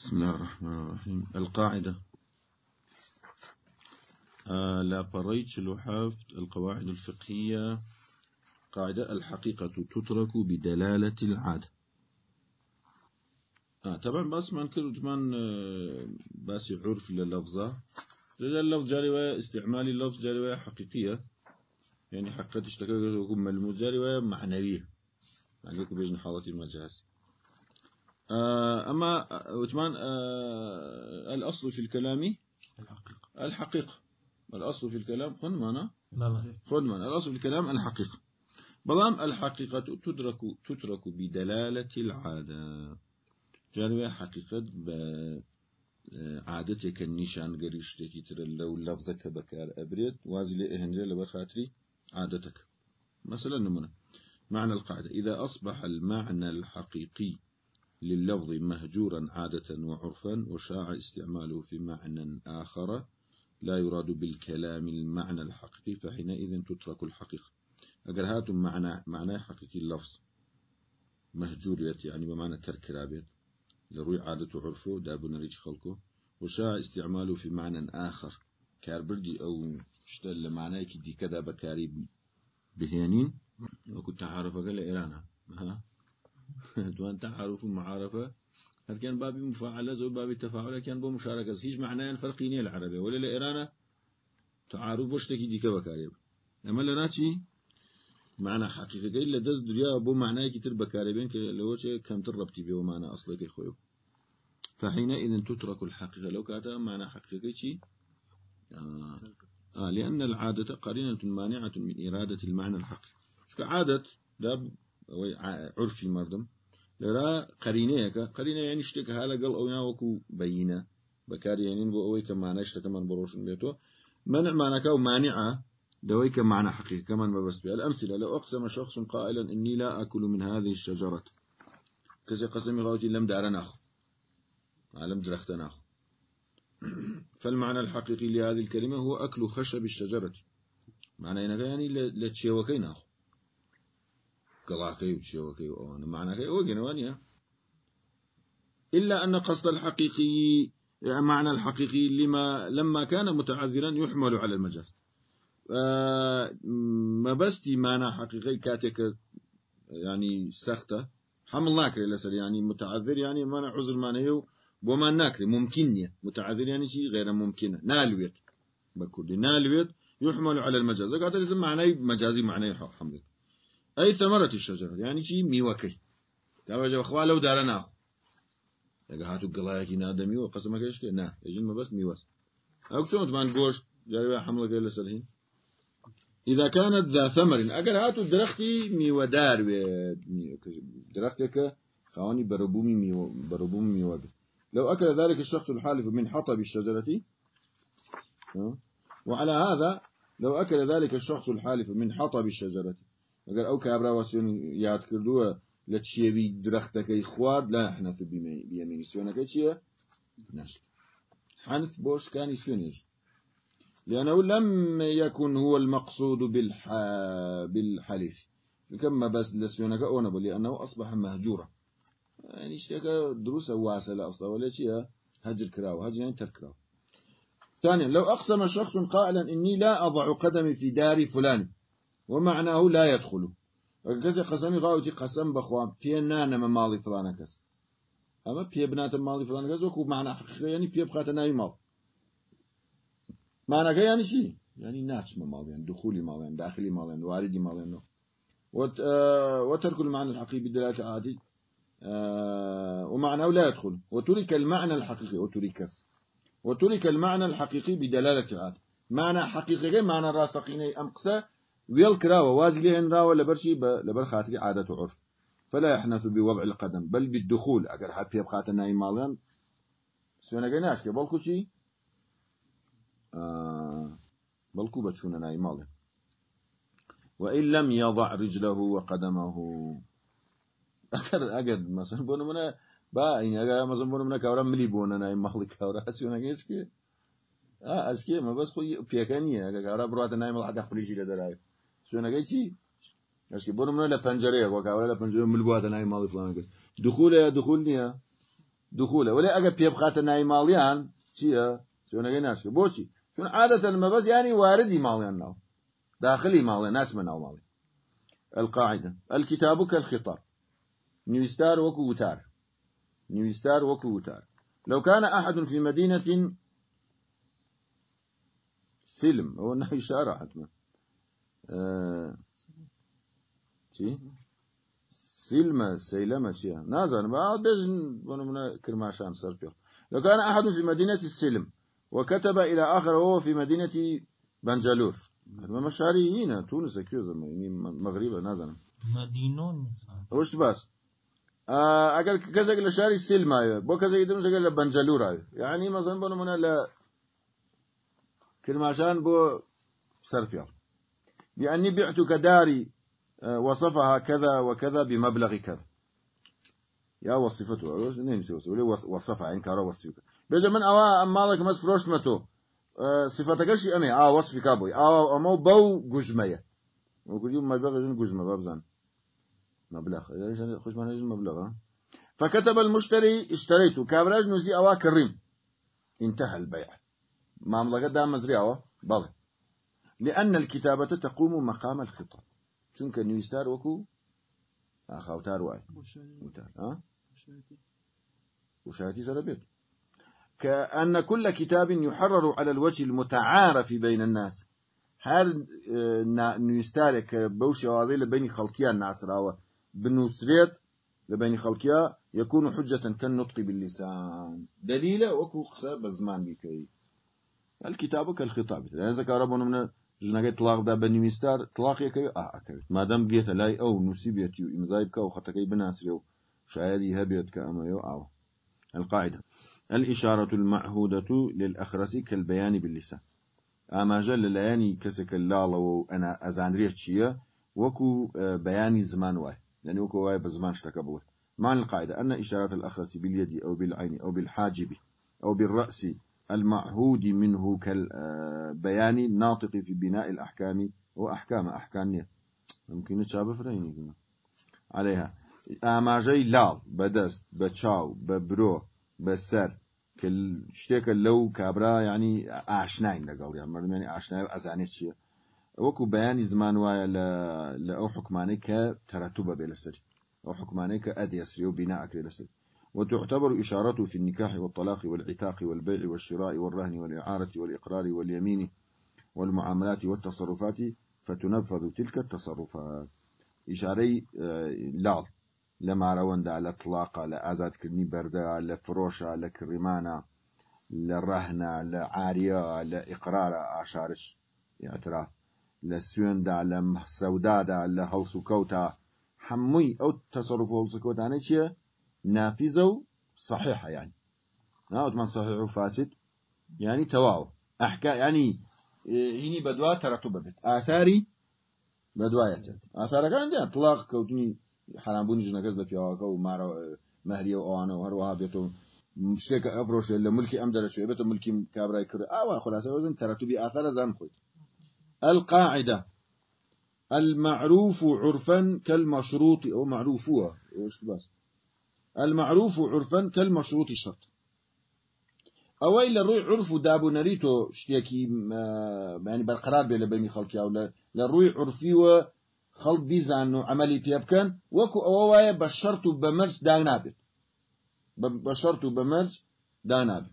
بسم الله الرحمن الرحيم. القاعدة. آه لا بريتش لحاف القواعد الفقهية. قاعدة. الحقيقة تترك بدلالة العادة. آه طبعا بس ما نكر كمان آه بس عرف لللفظة اللفظ جاري استعمال اللفظ جاري حقيقية. يعني حقيقة اشتكى ملموس جاري معنوية. يعني بيجن حالة المجاز. أما وثمان آه الأصل في الكلام؟ الحقيقة. الحقيقة. الأصل في الكلام خن معنا. خذ معنا. الأصل في الكلام الحقيقة. بلام الحقيقة تدرك تترك بدلالة العادة. جانبها حقيقة عادتك النشان قريش تكتر لو لفظك بكار أبريد وازلي إهنري لبرخاتري عادتك مثلا نمنا معنى القاعدة. إذا أصبح المعنى الحقيقي لللفظ مهجورا عادة وعرفا وشاع استعماله في معنى آخر لا يراد بالكلام المعنى الحقيقي فحينئذ تترك الحقيقة. أجر هاتم معنى معنى حقيقي اللفظ. مهجور يعني بمعنى ترك رابط. لروي عادة عرفه داب نريك خلقه. وشاع استعماله في معنى آخر. كاربردي أو اشتل معناه كدي كذا بكاري بهيانين وكنت عارف قال إيرانا دوان تعارف ومعارفة هل كان بابي مفاعلة زو بابي تفاعل كان بو مشاركة. هيج معناه الفرقينية العربية ولا لإيرانا تعارف وشتكي دي كبكاري أما لناتي معنى حقيقي إلا دز دريا بو معناه كتير بكاربين لو كم تربتي بيو معنى أصلك خويو فحينئذ تترك الحقيقة. لو كانت معنى حقيقي آه. آه لأن العادة قرينة مانعة من إرادة المعنى الحقيقي. عادة ده عرفي مردم. لرا قرينيك قرينة يعني اشتك هالا قل أو ياوكو بينة بكاري يعني بو أوي كمعنى اشتك من بروشن بيتو منع معنى كاو مانعة دويك معنى حقيقي كمان ما بس بها الأمثلة لو أقسم شخص قائلا إني لا أكل من هذه الشجرة. كذا قسم غوتي لم دارنا أخو لم درختنا أخو فالمعنى الحقيقي لهذه الكلمة هو أكل خشب الشجرة. معنى إنك يعني لتشيوكين أخو قلاكي وتشيوكي وأنا معنى كي وجنوانيا إلا أن قصد الحقيقي معنى الحقيقي لما لما كان متعذرا يحمل على المجاز. ما بستي معنى حقيقي كاتك يعني سخته. حمل ناكر لسر يعني متعذر يعني معنى عذر معنى ناكر ممكنية متعذر يعني شيء غير ممكنة. نالويت. بكل نالويت يحمل على المجاز. قاعد اسم معنى مجازي معنى حمل أي ثمرة الشجرة يعني شيء ميوكي. تابع أخوة لو دارنا لقى هاتو قلايك نادمي وقسمك إيش كي نا يجن ما بس ميوس. أو شو تمان قوش جاري حمل غير لسرهين إذا كانت ذا ثمر أجر هاتو درختي ميو دار درختك خواني بربومي ميو بربومي ميو لو أكل ذلك الشخص الحالف من حطب الشجرة وعلى هذا لو أكل ذلك الشخص الحالف من حطب الشجرة أجر أو كابرا وسيون ياد كردوه لتشيبي درختك إخواد لا يحنث بيمين سيونك تشيه نشك حنث بوش كان يسونيش لأنه لم يكن هو المقصود بالح... بالحلف كما بس لسيونك أونب لأنه أصبح مهجورا. يعني اشتكى دروس واسلة أصلا ولا شيء هجر كراو هجر يعني ترك كراو ثانيا لو أقسم شخص قائلا إني لا أضع قدمي في دار فلان. ومعناه لا يدخل. كذا قسمي غاوتي قسم بخوان في نانا مالي فلان كس أما في بنات مالي فلان معنى حقيقي يعني في بخات ناي مال. معنى كي يعني يعني داخلي مال يعني واردي مال يعني وت... آه... وترك المعنى الحقيقي بدلالة العادي. ومعناه لا يدخل. وترك المعنى الحقيقي وترك وترك المعنى الحقيقي بدلالة العادي معنى حقيقي معنى راسقيني أمقسى ويل كراوة وازي لهن راوة لبرشي. لبر خاطري عادة عرف. فلا يحنث بوضع القدم بل بالدخول. أجر حتى يبقى تناي مالان سونا جناش كبالكو شي آه بلكو بتشونا ناي مالان وإن لم يضع رجله وقدمه أكر أجد مثلا بونا منا با إن أجا مثلا بونا منا كورا ملي بونا ناي مالي كورا سونا جيش كي آه أسكي ما بس خوي بيكانية أجا كورا بروات ناي مال حتى خليجي لدراي سونا جيشي أسكي بونا منا لبنجرة وكورا لبنجرة ملبوات ناي مالي فلان كس دخول يا دخول نيا دخوله. ولا أجا بيبقى ناي ماليان شيء شو نجي ناس بوشي شو عادة المبز يعني واردي ماليان ناو. داخلي ماليان ناس من ناو مالي القاعدة. الكتاب كالخطاب. نيوستار وكوتار نيوستار وكوتار لو كان أحد في مدينة سلم. هو انه إشارة حتما. آه. شي سلمة سيلمة شيء نازل بعد بيجن بنو كرماشان سربيو لو كان أحد في مدينة السلم وكتب إلى آخر وهو في مدينة بنجلور مشاري هنا تونس كيوزا يعني مغربة نازل مدينون وش بس اگر كذا لە شاری سلمایە بۆ کەسێکی دم شەگەر لە بەنجەلوورە یعنی مەزن بۆ نمونە لە کرماشان بۆ سەرفیاڵ بأني بعتك داري آه، وصفها كذا وكذا بمبلغ كذا. يا وصفته نين وصفها يعني كارو وصفك. بيجا من أوا أمالك مس فروش متو آه، صفتك شيء أمي آه وصفك أبوي. آه أمو بو جزمية وكجيب مبلغ جن جزمة بابزان مبلغ. يعني خوش معنى مبلغ فكتب المشتري اشتريت. كابراج نزي أوا كريم. انتهى البيع. دام مزري أوا. بله لأن الكتابة تقوم مقام الخطاب. چونك نويستار وكو أخاوتار واي وتار ها؟ وشاهدي زربيت كأن كل كتاب يحرر على الوجه المتعارف بين الناس. هل آه، نويستارك بوشي واضي بين خلقيا الناس راوه بنوسريت لبين خلقيا يكون حجة كالنطق باللسان. دليل وكو قصة بزمان بكي الكتاب كالخطاب يعني ذكر ربنا من جنگه طلاق دا بنويستار طلاق يكي آه اكوي ما دام بيت لاي أو نسيبيت يو امزاي بكا وخطكي بناسريو شايد يهبيت كاما يو أو القاعدة الإشارة المعهودة للأخرس كالبيان باللسان أما جل لياني كسك اللالة وأنا أزانريت شيء وكو بياني زمان واي يعني وكو واي بزمان اشتكبوه معنى القاعدة أن إشارات الأخرس باليد أو بالعين أو بالحاجب أو بالرأس المعهود منه كالبيان ناطق في بناء الأحكام وأحكام أحكام ممكن نتشابه فريني عليها. ئاماژەی لاڵ بەدەست بە چاو بە برۆ بەسەر شتێکە لەو کابرا ینی ئاشناین لەگەڵ. یان مردمێنی ئاشنای ئەزانێت چییە؟ وەکو بەیانی زمان وایە لە ئەو حکمانەی کە تەرەتوو بەبێ لەسەری أو حكمانيك أديسري وبناء لسر وتعتبر إشارته في النكاح والطلاق والعتاق والبيع والشراء والرهن والإعارة والإقرار واليمين والمعاملات والتصرفات فتنفذ تلك التصرفات. إشاري آه، لا لما روند على طلاق لأزاد كرني بردا لفروشة لكرمانة لرهنة لعارية لإقرار أشارش إعتراف. لسوين دا لسودا دا لهلسو كوتا. حموي أو تصرف يعني چيه نافذة صحيحة يعني. ناوت من صحيح وفاسد. يعني تواو. أحكا يعني هني بدوا ترتب بت آثاري بدواية آثار كان عندي إطلاق كوتني حرام بوني جنا كذا في هواك ومارا مهرية وأنا وهروها بيتو شتێک ئەفرۆشێ لە ملکی ئەم دەرەشوێ بێتە ملکی کابرای کرد ئاوا خلاصە وزن ترتبي آثار زان خويت القاعدة. المعروف عرفا كالمشروط أو معروفها وش بس؟ المعروف عرفا كالمشروط شرط أو إلا روي عرف دابو نريتو شتيكي يعني بالقرار بين بين خلقي أو لروي عرفي و خلق بيزان عملي بيبكن وكو أوايا بشرط بمرس دانابت. بشرط بمرس دانابت.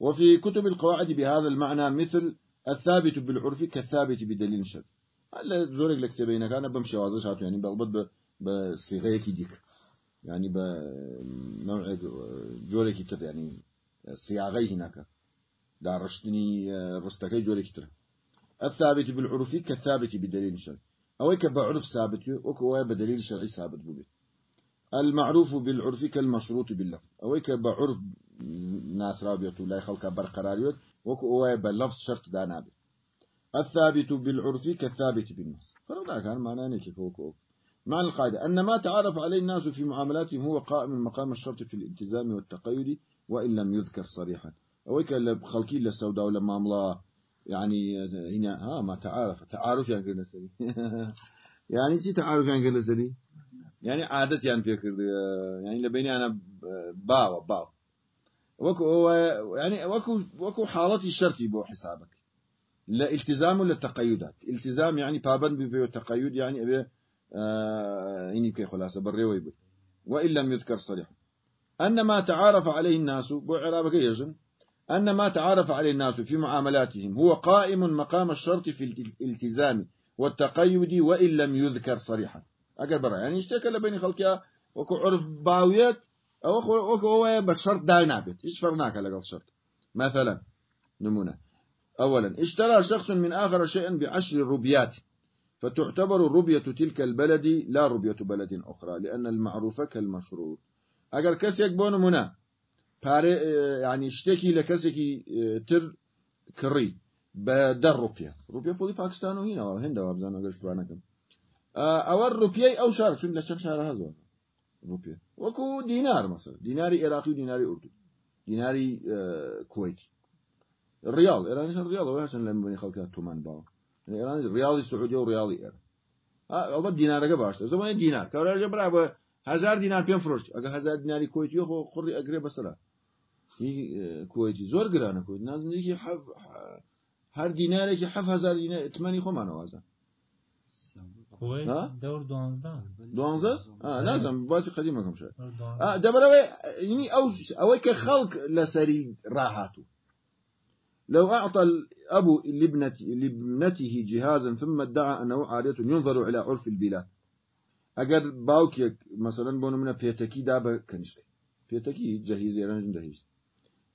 وفي كتب القواعد بهذا المعنى مثل الثابت بالعرف كالثابت بدليل شرط هلا زورك لك بينك أنا بمشي وازش هاتو يعني بلبط بصيغة ديك. يعني بنوع جورك تر يعني صياغي هناك. دارشتني رستكي جورك تر. الثابت بالعرف كالثابت بدليل شرعي. أو بعرف ثابت وكو بدليل شرعي ثابت بوبي. المعروف بالعرف كالمشروط باللفظ. أو بعرف ناس رابية لا يخلق برقراريوت وكو بلفظ شرط دانابي الثابت بالعرف كالثابت بالنص. فرلا كان معناه نيكي كوكو. معنى القاعدة أن ما تعرف عليه الناس في معاملاتهم هو قائم مقام الشرط في الالتزام والتقيد وإن لم يذكر صريحا. أويك خلقي للسوداء ولا معاملة يعني هنا ها ما تعارف تعارف يعني كنا سري. يعني شي تعارف يعني كنا سري؟ يعني عادة يعني فكر يعني لبيني أنا باو باو وكو يعني وكو وكو حالتي الشرطي بو حسابك. لا التزام ولا تقيدات التزام يعني بابن بيو تقيد يعني أبي آه إني كي خلاصة بري ويبي. وإن لم يذكر صريحا أن ما تعارف عليه الناس بو عرابك يجن أن ما تعارف عليه الناس في معاملاتهم هو قائم مقام الشرط في الالتزام والتقيد وإن لم يذكر صريحا. أقل برا يعني اشتكى لبين خلقها وكو عرف باويات أو هو بشرط داي نابت. إيش فرناك لقل شرط؟ مثلا نمونة. أولا اشترى شخص من آخر شيئا بعشر روبيات. فتعتبر ربية تلك البلد لا ربية بلد أخرى لأن المعروف كالمشروط. أقل كسيك بون منا شتێکی لە کەسێکی تر کڕی بە دە ڕوپە ڕوپە پۆلی پاکستان و هینەوە هێندەوە بزانە گەشتوانەکەم ئەوە ڕوپیای ئەو شار چون لە چەند شارە هەزەوە ڕوپێ وەکو دینار مەسەر دیناری عێراقی و دیناری ئوردو دیناری کویتی ریاڵەوە هەشن لە بنی خەڵکە تومان باوە. ئێرانی ریاڵی سعودی و ریاڵی ئێرە ئەوبە دینارەکە باشتە زمانی دینار. کاراژە برا بە هزار دینار پێم فرۆشت. ئەگە هزار دیناری کویتی خۆ خوڕی ئەگرێ بەسەرە کوێتی. زۆر گرانە کوێت نازنێکی هەر دینارێکی هزار تمەنی خۆمانەوازە نازم باسی قدیمەکەم شێت دەبەرەوەی ئەو ئەوەی کە خەڵک لەسەری ڕاهاتوو لو أعطى الأب لابنته, جهازا ثم ادعى أنه عادة ينظر إلى عرف البلاد. أجر باوكيك مثلا بونو من بيتكي دابا كنشكي. بيتكي جهيز يرانج دهيز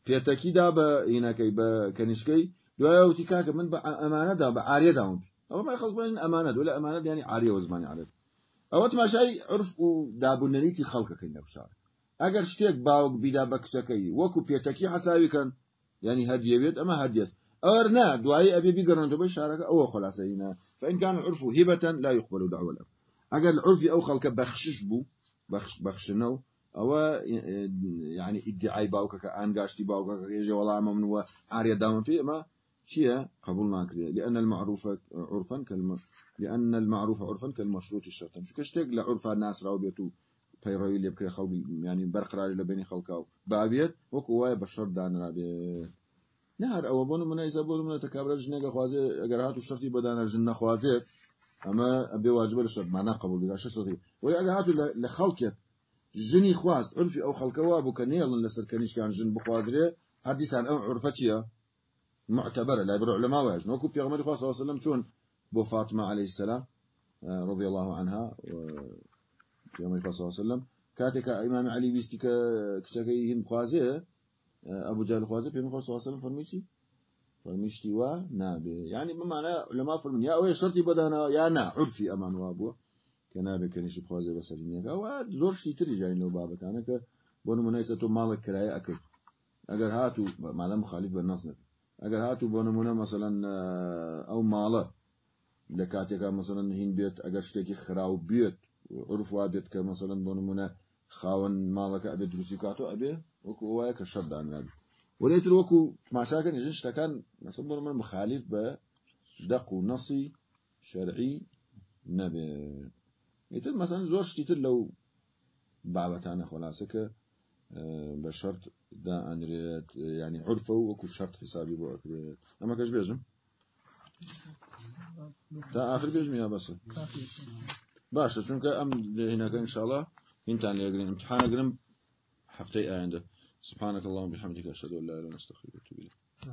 پێتەکیدا بە هینەکەی بە کەنیشکەی دوایە وتی کاکە من بە ئەمانەدا بە ئارێ داوم ئەوە مای خەڵکن ئەمانە دو لە ئەمانە ینی ئاریەوە زمانی عادەت ئەوە تماشای عرف و دابوونەریتی خەڵکەکەی نەوشار ئەگەر شتێک باوک بیدا بە کچەکەی وەکو پێتەکی حساویکەن ینی هەدیەوێت ئەمە هەدیست ئەوەر نا دوایی ئەبێ بیگەڕنەوە بە شارەکە ئەوە خلاصەینا فإن كان العرف هبة لا يقبل دعوة الأب أجل العرف أو خلق بخشش بو بخش بخشنو أو يعني ادعاء باوكك أنقاشتي باوكك يجي والله من هو عارية داون فيه ما شيء قبول ناكري لأن المعروف عرفا كالم لأن المعروف عرفا كالمشروط الشرط مش كشتك لعرف الناس راو بيتو بيروي اللي بكري خو يعني برقرار لبيني خلقاو بابيت وكواي بشر دان رابي نهر أو بونو من ايزا بونو من تكابر جنة خوازي اگر هاتو شرطي بدانا جنة خوازي اما ابي واجب الشرط معناه قبول بلا شرطي ولا اگر هاتو لخلقيت ژنی خواست عرفی ئەو خەڵکەوە بوو کە نێڵن لەسەر کەنیشکان ژن بخوادرێ هەردیسان ئەو عرفە چییە معتبرە لای بر علماء واش نوكو پیغمبر خدا صلی الله علیه و سلم چون بو فاطمه علیه السلام رضي الله عنها و پێمەی فسەوسلم کاتێکە ئەیمان علی ویستی کە کچەکەی هین خوازێ ئەبوو جال خوازە پێم خۆ سوسلم فەرمیچی فەرمیشتی وا؟ نابێ. ینی بمانە لەما فرمن یا ئەوەیە شەرتی بەدانەوە یا نا عرفی ئەمان وا بووە کە نابێ کەنیشی خوازێ بەسەرینەکەەوە زۆر شتی تری جای لەو بابەتانە کە بۆ نمونەیسە تۆ ماڵک کرایە ئەکرد. ئەگەر هاتوو مالە مخالیف بە نەس نەبێت ئەگەر هاتوو بۆ نمونە مثلەن ئەو ماڵە لە کاتێکا مثلەن هین بێت ئەگەر شتێکی خراو بێت عرفوا بێت کە مەسەن بۆ نمونە خاوەن ماڵەکە ئەبێت دروستی کاتۆ ئەبێ وەکو وایە کە شەردان نابێت ولێتر وەکو ماشاکە نژن شتەکان مەسە بۆ من مخالیف بە دەق و نەسی شەرعی نەبێت مثل مثلا زۆر شتیتر لەو بابەتانە خلاصەکە بە شرط دا ئەنرێت ینی عرفە و وەکو شرط حسابی بۆ ئەکرێت ئەمە کەش بێژم تا آخر بێژم یا بەسە باشە چونکە ئەم هینەکە انشاءله هینتان لێگرین. امتحانەگرم هەفتەی ئاەندە سبحانك اللهم بحمدك اشهد ان لا اله الا انت استغفرك واتوب اليك